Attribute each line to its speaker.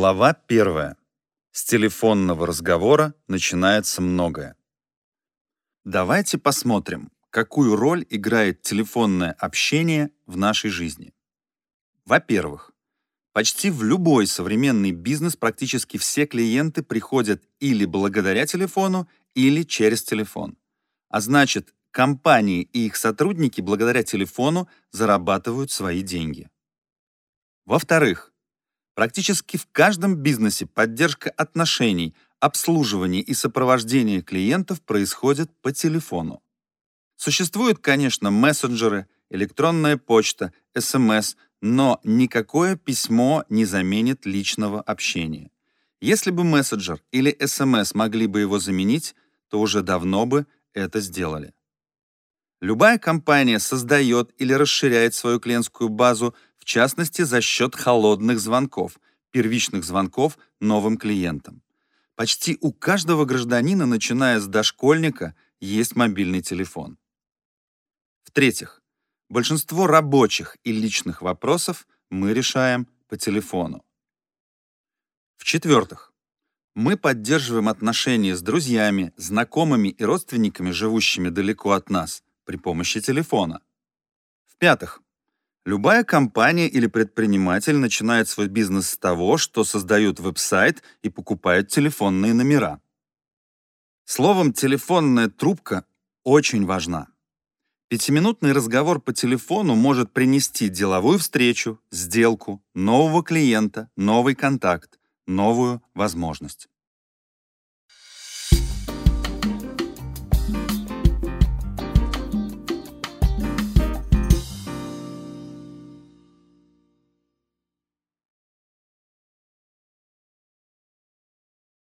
Speaker 1: Глава первая. С телефонного разговора начинается многое. Давайте посмотрим, какую роль играет телефонное общение в нашей жизни. Во-первых, почти в любой современный бизнес практически все клиенты приходят или благодаря телефону, или через телефон. А значит, компании и их сотрудники благодаря телефону зарабатывают свои деньги. Во-вторых, практически в каждом бизнесе поддержка отношений, обслуживание и сопровождение клиентов происходит по телефону. Существуют, конечно, мессенджеры, электронная почта, СМС, но никакое письмо не заменит личного общения. Если бы мессенджер или СМС могли бы его заменить, то уже давно бы это сделали. Любая компания создает или расширяет свою клиентскую базу, в частности, за счет холодных звонков, первичных звонков новым клиентам. Почти у каждого гражданина, начиная с дошкольника, есть мобильный телефон. В-третьих, большинство рабочих и личных вопросов мы решаем по телефону. В-четвертых, мы поддерживаем отношения с друзьями, знакомыми и родственниками, живущими далеко от нас – при помощи телефона. В-пятых, любая компания или предприниматель начинает свой бизнес с того, что создают веб-сайт и покупают телефонные номера. Словом, телефонная трубка очень важна. Пятиминутный разговор по телефону может принести деловую встречу, сделку, нового клиента, новый контакт, новую возможность.